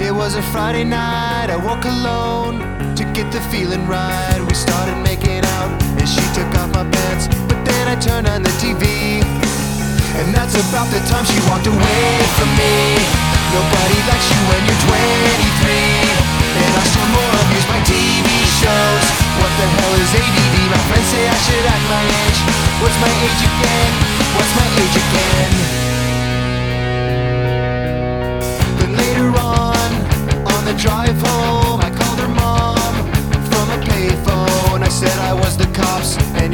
It was a Friday night, I woke alone to get the feeling right. We started making out, and she took off my pants. But then I turned on the TV, and that's about the time she walked away from me. Nobody likes you when you're 23, and I still more abuse my TV shows. What the hell is ADD? My friends say I should act my age. What's my age again? What's my age again?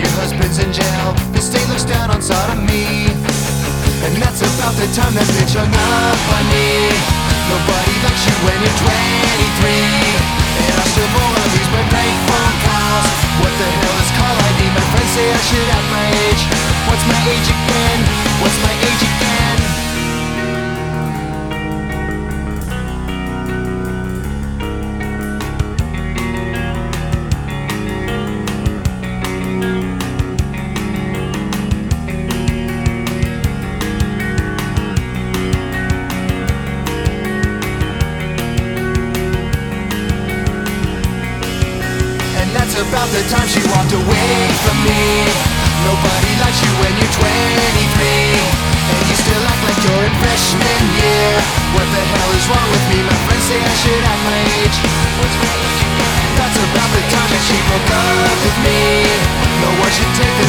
Your husband's in jail. The state looks down on sodomy. And that's about the time that bitch hung up on me. Nobody likes you when you're 23. And I still wanna lose my prank phone calls. What the hell is call ID? My friends say I should have my age. What's my age again? What's my about the time she walked away from me. Nobody likes you when you're 23. And you still act like you're in freshman year. What the hell is wrong with me? My friends say I should act my age. What's again? That's about the time that she broke up with me. No one should take